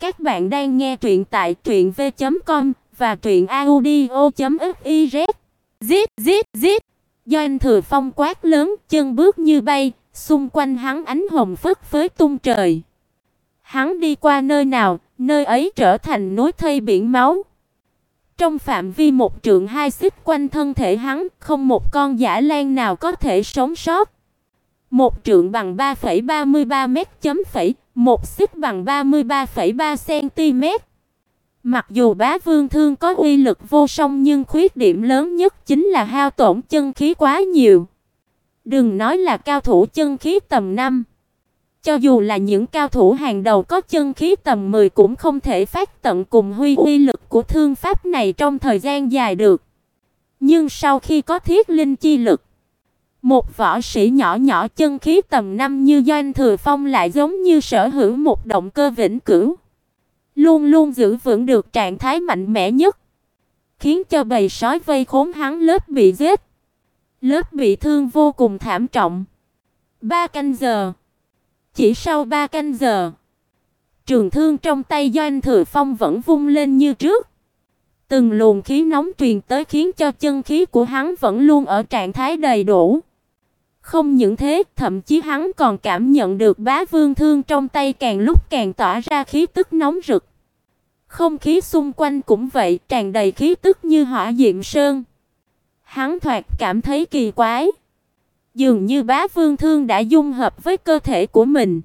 Các bạn đang nghe truyện tại truyệnv.com và truyệnaudio.fiz. Zip zip zip. Do anh Thừa Phong quát lớn, chân bước như bay, xung quanh hắn ánh hồng phất phới tung trời. Hắn đi qua nơi nào, nơi ấy trở thành núi thây biển máu. Trong phạm vi một trượng hai xích quanh thân thể hắn, không một con giả lan nào có thể sống sót. Một trượng bằng 3,33 mét chấm phẩy, một xích bằng 33,3 cm. Mặc dù bá vương thương có uy lực vô song nhưng khuyết điểm lớn nhất chính là hao tổn chân khí quá nhiều. Đừng nói là cao thủ chân khí tầm 5. Cho dù là những cao thủ hàng đầu có chân khí tầm 10 cũng không thể phát tận cùng huy uy lực của thương pháp này trong thời gian dài được. Nhưng sau khi có thiết linh chi lực, một võ sĩ nhỏ nhỏ chân khí tầm năm như Doanh Thừa Phong lại giống như sở hữu một động cơ vĩnh cửu, luôn luôn giữ vững được trạng thái mạnh mẽ nhất, khiến cho bầy sói vây khốn hắn lớp bị giết, lớp bị thương vô cùng thảm trọng. Ba canh giờ. Chỉ sau ba canh giờ, trường thương trong tay Doanh Thừa Phong vẫn vung lên như trước. Từng luồng khí nóng truyền tới khiến cho chân khí của hắn vẫn luôn ở trạng thái đầy đủ. Không những thế, thậm chí hắn còn cảm nhận được bá vương thương trong tay càng lúc càng tỏa ra khí tức nóng rực. Không khí xung quanh cũng vậy, tràn đầy khí tức như hỏa diệm sơn. Hắn thoạt cảm thấy kỳ quái. Dường như bá vương thương đã dung hợp với cơ thể của mình.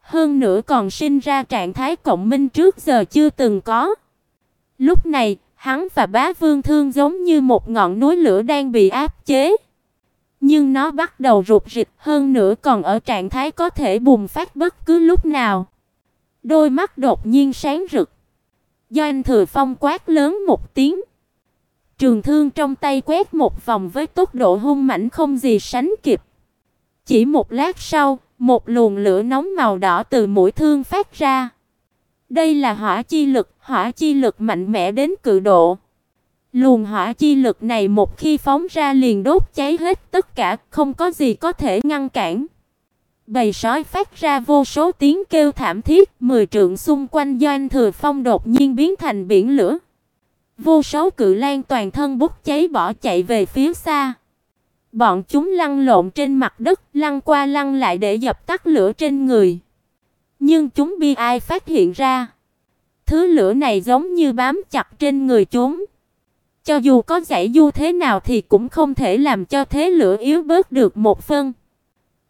Hơn nữa còn sinh ra trạng thái cộng minh trước giờ chưa từng có. Lúc này, hắn và bá vương thương giống như một ngọn núi lửa đang bị áp chế. Nhưng nó bắt đầu rụt rịch hơn nữa còn ở trạng thái có thể bùng phát bất cứ lúc nào. Đôi mắt đột nhiên sáng rực. Do anh Thừa Phong quát lớn một tiếng. Trường thương trong tay quét một vòng với tốc độ hung mãnh không gì sánh kịp. Chỉ một lát sau, một luồng lửa nóng màu đỏ từ mũi thương phát ra. Đây là hỏa chi lực, hỏa chi lực mạnh mẽ đến cự độ. Luồng hỏa chi lực này một khi phóng ra liền đốt cháy hết tất cả, không có gì có thể ngăn cản. Bầy sói phát ra vô số tiếng kêu thảm thiết, mười trượng xung quanh Doanh Thừa Phong đột nhiên biến thành biển lửa. Vô số cự lan toàn thân bốc cháy bỏ chạy về phía xa. Bọn chúng lăn lộn trên mặt đất, lăn qua lăn lại để dập tắt lửa trên người. Nhưng chúng bi ai phát hiện ra, thứ lửa này giống như bám chặt trên người chúng. Cho dù có giải du thế nào thì cũng không thể làm cho thế lửa yếu bớt được một phân.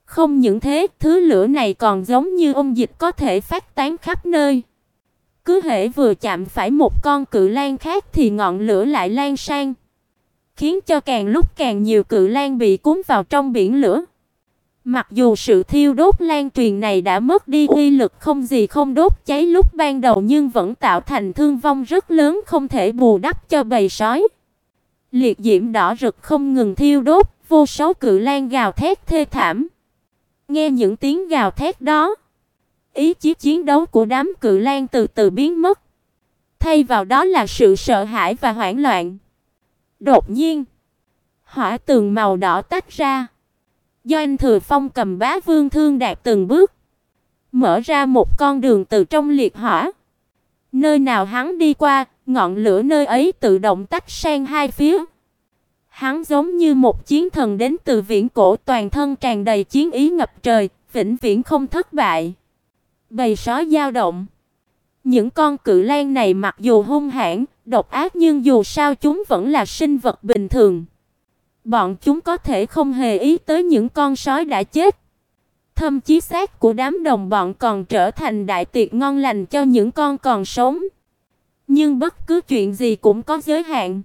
Không những thế, thứ lửa này còn giống như ôn dịch có thể phát tán khắp nơi. Cứ hễ vừa chạm phải một con cự lan khác thì ngọn lửa lại lan sang, khiến cho càng lúc càng nhiều cự lan bị cuốn vào trong biển lửa. Mặc dù sự thiêu đốt lan truyền này đã mất đi uy lực không gì không đốt cháy lúc ban đầu nhưng vẫn tạo thành thương vong rất lớn không thể bù đắp cho bầy sói. Liệt diễm đỏ rực không ngừng thiêu đốt, vô số cự lan gào thét thê thảm. Nghe những tiếng gào thét đó, ý chí chiến đấu của đám cự lan từ từ biến mất. Thay vào đó là sự sợ hãi và hoảng loạn. Đột nhiên, hỏa tường màu đỏ tách ra. Do anh Thừa Phong cầm bá vương thương đạt từng bước, mở ra một con đường từ trong liệt hỏa. Nơi nào hắn đi qua, ngọn lửa nơi ấy tự động tách sang hai phía. Hắn giống như một chiến thần đến từ viễn cổ, toàn thân tràn đầy chiến ý ngập trời, vĩnh viễn không thất bại. Bầy sói dao động. Những con cự lang này mặc dù hung hãn, độc ác nhưng dù sao chúng vẫn là sinh vật bình thường. Bọn chúng có thể không hề ý tới những con sói đã chết. Thậm chí xác của đám đồng bọn còn trở thành đại tiệc ngon lành cho những con còn sống. Nhưng bất cứ chuyện gì cũng có giới hạn.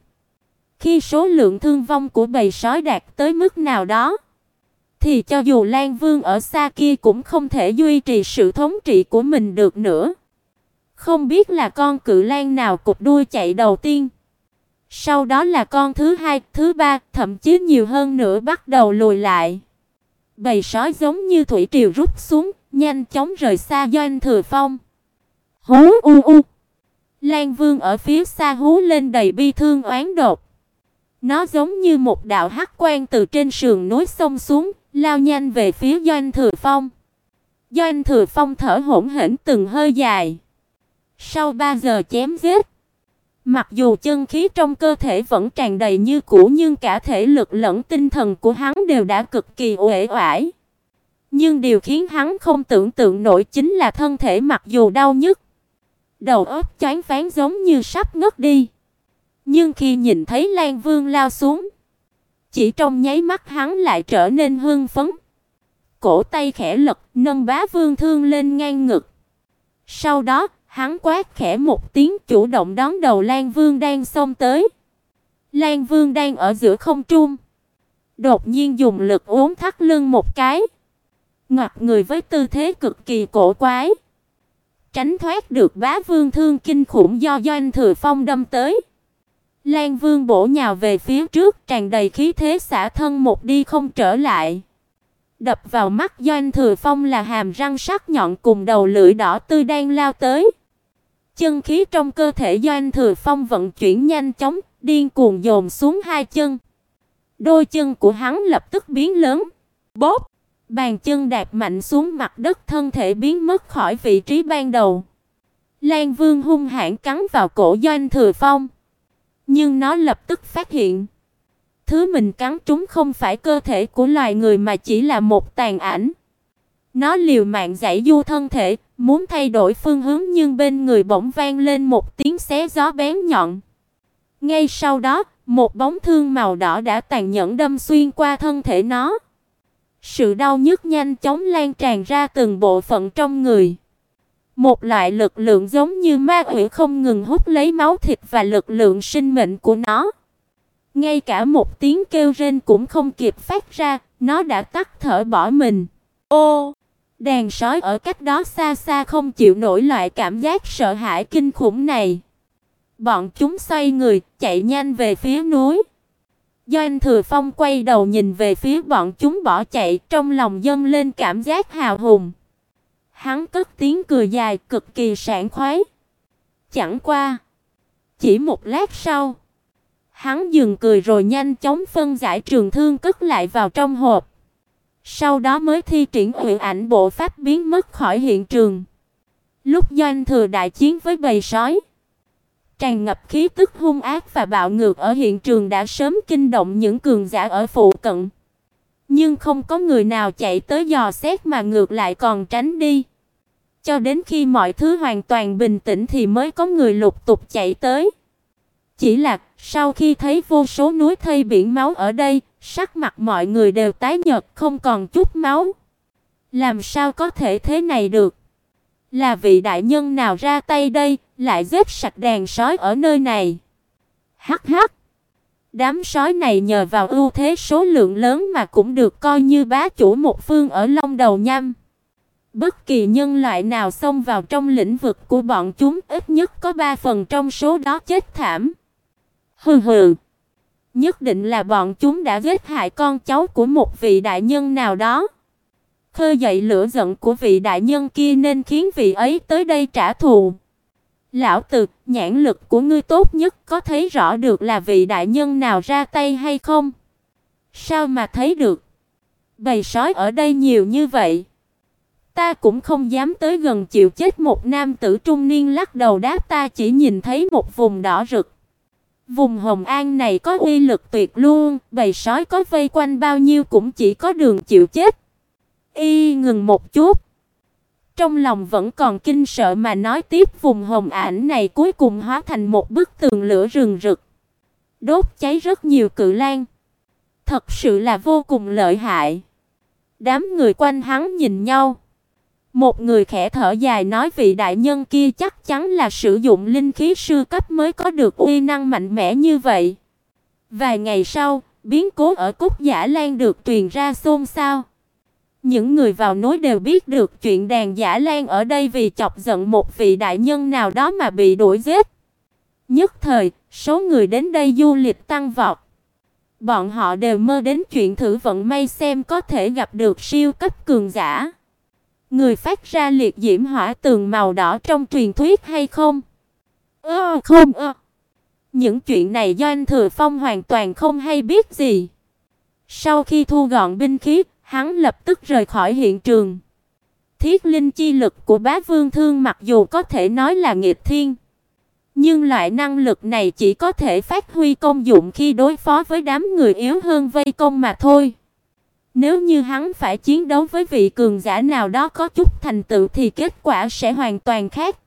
Khi số lượng thương vong của bầy sói đạt tới mức nào đó, thì cho dù Lan Vương ở xa kia cũng không thể duy trì sự thống trị của mình được nữa. Không biết là con cự lang nào cụp đuôi chạy đầu tiên. Sau đó là con thứ hai, thứ ba, thậm chí nhiều hơn nữa bắt đầu lùi lại. Bầy sói giống như thủy triều rút xuống, nhanh chóng rời xa Doanh Thừa Phong. Hú u u. Lan Vương ở phía xa hú lên đầy bi thương oán đột. Nó giống như một đạo hắc quang từ trên sườn núi xông xuống, lao nhanh về phía Doanh Thừa Phong. Doanh Thừa Phong thở hổn hển từng hơi dài. Sau 3 giờ chém giết, mặc dù chân khí trong cơ thể vẫn tràn đầy như cũ nhưng cả thể lực lẫn tinh thần của hắn đều đã cực kỳ uể oải. Nhưng điều khiến hắn không tưởng tượng nổi chính là thân thể mặc dù đau nhức, đầu óc choáng váng giống như sắp ngất đi. Nhưng khi nhìn thấy Lan Vương lao xuống, chỉ trong nháy mắt hắn lại trở nên hưng phấn. Cổ tay khẽ lật, nâng bá vương thương lên ngang ngực. Sau đó, hắn quát khẽ một tiếng chủ động đón đầu Lan Vương đang xông tới. Lan Vương đang ở giữa không trung, đột nhiên dùng lực uốn thắt lưng một cái, ngoặt người với tư thế cực kỳ cổ quái, tránh thoát được bá vương thương kinh khủng do Doanh Thừa Phong đâm tới. Lan Vương bổ nhào về phía trước, tràn đầy khí thế xả thân một đi không trở lại. Đập vào mắt Doanh Thừa Phong là hàm răng sắc nhọn cùng đầu lưỡi đỏ tươi đang lao tới. Chân khí trong cơ thể Doanh Thừa Phong vận chuyển nhanh chóng, điên cuồng dồn xuống hai chân. Đôi chân của hắn lập tức biến lớn. Bốp! Bàn chân đạp mạnh xuống mặt đất, thân thể biến mất khỏi vị trí ban đầu. Lan Vương hung hãn cắn vào cổ Doanh Thừa Phong. Nhưng nó lập tức phát hiện, thứ mình cắn trúng không phải cơ thể của loài người mà chỉ là một tàn ảnh. Nó liều mạng giải du thân thể, muốn thay đổi phương hướng nhưng bên người bỗng vang lên một tiếng xé gió bén nhọn. Ngay sau đó, một bóng thương màu đỏ đã tàn nhẫn đâm xuyên qua thân thể nó. Sự đau nhức nhanh chóng lan tràn ra từng bộ phận trong người. Một loại lực lượng giống như ma quỷ không ngừng hút lấy máu thịt và lực lượng sinh mệnh của nó. Ngay cả một tiếng kêu rên cũng không kịp phát ra, nó đã tắt thở bỏ mình. Ô, đàn sói ở cách đó xa xa không chịu nổi loại cảm giác sợ hãi kinh khủng này. Bọn chúng xoay người, chạy nhanh về phía núi. Doanh Thừa Phong quay đầu nhìn về phía bọn chúng bỏ chạy, trong lòng dâng lên cảm giác hào hùng. Hắn cất tiếng cười dài cực kỳ sảng khoái. Chẳng qua, chỉ một lát sau, hắn dừng cười rồi nhanh chóng phân giải trường thương cất lại vào trong hộp. Sau đó mới thi triển huyền ảnh bộ pháp biến mất khỏi hiện trường. Lúc doanh thừa đại chiến với bầy sói, tràn ngập khí tức hung ác và bạo ngược ở hiện trường đã sớm kinh động những cường giả ở phụ cận. Nhưng không có người nào chạy tới dò xét mà ngược lại còn tránh đi. Cho đến khi mọi thứ hoàn toàn bình tĩnh thì mới có người lục tục chạy tới. Chỉ là sau khi thấy vô số núi thây biển máu ở đây, sắc mặt mọi người đều tái nhợt không còn chút máu. Làm sao có thể thế này được? Là vị đại nhân nào ra tay đây, lại giết sạch đàn sói ở nơi này? Hắc hắc. Đám sói này nhờ vào ưu thế số lượng lớn mà cũng được coi như bá chủ một phương ở Long Đầu Nham Bất kỳ nhân loại nào xông vào trong lĩnh vực của bọn chúng ít nhất có 3 phần trong số đó chết thảm. Hừ hừ. Nhất định là bọn chúng đã giết hại con cháu của một vị đại nhân nào đó. Khơi dậy lửa giận của vị đại nhân kia nên khiến vị ấy tới đây trả thù. Lão tử, nhãn lực của ngươi tốt nhất có thấy rõ được là vị đại nhân nào ra tay hay không? Sao mà thấy được? Bầy sói ở đây nhiều như vậy. Ta cũng không dám tới gần chịu chết một nam tử trung niên lắc đầu đáp ta chỉ nhìn thấy một vùng đỏ rực. Vùng Hồng An này có uy lực tuyệt luôn, bầy sói có vây quanh bao nhiêu cũng chỉ có đường chịu chết. Y ngừng một chút. Trong lòng vẫn còn kinh sợ mà nói tiếp vùng hồng ảnh này cuối cùng hóa thành một bức tường lửa rừng rực. Đốt cháy rất nhiều cự lan. Thật sự là vô cùng lợi hại. Đám người quanh hắn nhìn nhau. Một người khẽ thở dài nói vị đại nhân kia chắc chắn là sử dụng linh khí sư cấp mới có được uy năng mạnh mẽ như vậy. Vài ngày sau, biến cố ở Cúc Giả Lan được truyền ra xôn xao. Những người vào núi đều biết được chuyện đàn Giả Lan ở đây vì chọc giận một vị đại nhân nào đó mà bị đuổi giết. Nhất thời, số người đến đây du lịch tăng vọt. Bọn họ đều mơ đến chuyện thử vận may xem có thể gặp được siêu cấp cường giả. Người phát ra liệt diễm hỏa tường màu đỏ trong truyền thuyết hay không? Ơ không ơ. Những chuyện này do anh Thừa Phong hoàn toàn không hay biết gì. Sau khi thu gọn binh khí, hắn lập tức rời khỏi hiện trường. thiết linh chi lực của bá vương thương mặc dù có thể nói là nghịch thiên, nhưng loại năng lực này chỉ có thể phát huy công dụng khi đối phó với đám người yếu hơn vây công mà thôi. Nếu như hắn phải chiến đấu với vị cường giả nào đó có chút thành tựu thì kết quả sẽ hoàn toàn khác.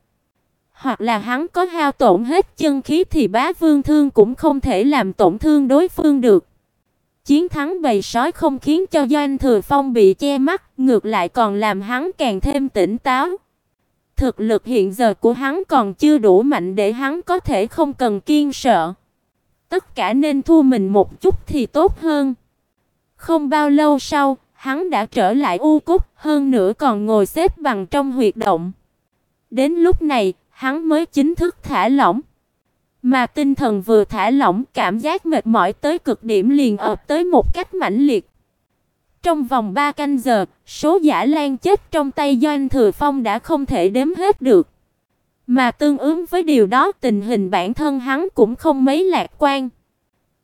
Hoặc là hắn có hao tổn hết chân khí thì bá vương thương cũng không thể làm tổn thương đối phương được. Chiến thắng bầy sói không khiến cho Doanh Thừa Phong bị che mắt, ngược lại còn làm hắn càng thêm tỉnh táo. Thực lực hiện giờ của hắn còn chưa đủ mạnh để hắn có thể không cần kiên sợ. Tất cả nên thu mình một chút thì tốt hơn. Không bao lâu sau, hắn đã trở lại U Cúc, hơn nữa còn ngồi xếp bằng trong huyệt động. Đến lúc này, hắn mới chính thức thả lỏng. Mà tinh thần vừa thả lỏng, cảm giác mệt mỏi tới cực điểm liền ập tới một cách mãnh liệt. Trong vòng 3 canh giờ, số giả lan chết trong tay Doanh Thừa Phong đã không thể đếm hết được. Mà tương ứng với điều đó, tình hình bản thân hắn cũng không mấy lạc quan.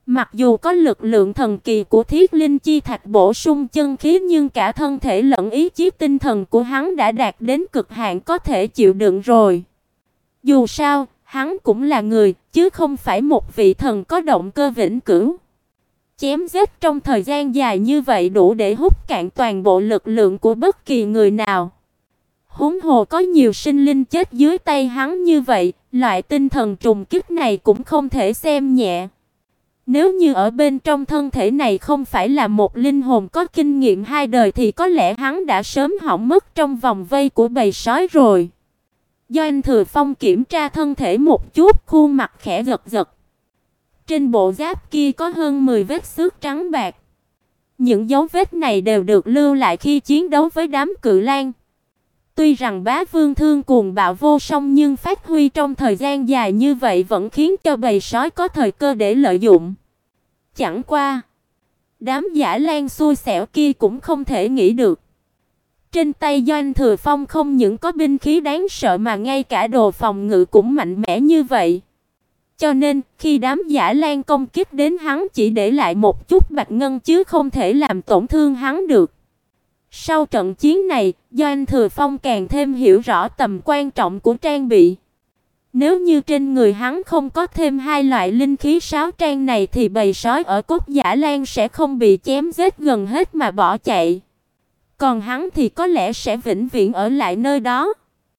Mặc dù có lực lượng thần kỳ của Thiết Linh chi thạch bổ sung chân khí nhưng cả thân thể lẫn ý chí tinh thần của hắn đã đạt đến cực hạn có thể chịu đựng rồi. Dù sao, hắn cũng là người, chứ không phải một vị thần có động cơ vĩnh cửu. Chém giết trong thời gian dài như vậy đủ để hút cạn toàn bộ lực lượng của bất kỳ người nào. Huống hồ có nhiều sinh linh chết dưới tay hắn như vậy, loại tinh thần trùng kích này cũng không thể xem nhẹ. Nếu như ở bên trong thân thể này không phải là một linh hồn có kinh nghiệm hai đời thì có lẽ hắn đã sớm hỏng mất trong vòng vây của bầy sói rồi. Do anh Thừa Phong kiểm tra thân thể một chút, khuôn mặt khẽ gật gật. Trên bộ giáp kia có hơn 10 vết xước trắng bạc. Những dấu vết này đều được lưu lại khi chiến đấu với đám cự lang. Tuy rằng bá vương thương cuồng bạo vô song nhưng phát huy trong thời gian dài như vậy vẫn khiến cho bầy sói có thời cơ để lợi dụng. Chẳng qua, đám giả lan xui xẻo kia cũng không thể nghĩ được. Trên tay Doanh Thừa Phong không những có binh khí đáng sợ mà ngay cả đồ phòng ngự cũng mạnh mẽ như vậy. Cho nên, khi đám giả lan công kích đến hắn chỉ để lại một chút bạch ngân chứ không thể làm tổn thương hắn được. Sau trận chiến này, Doanh Thừa Phong càng thêm hiểu rõ tầm quan trọng của trang bị. Nếu như trên người hắn không có thêm hai loại linh khí sáo trang này thì bầy sói ở cốt giả lan sẽ không bị chém giết gần hết mà bỏ chạy. Còn hắn thì có lẽ sẽ vĩnh viễn ở lại nơi đó.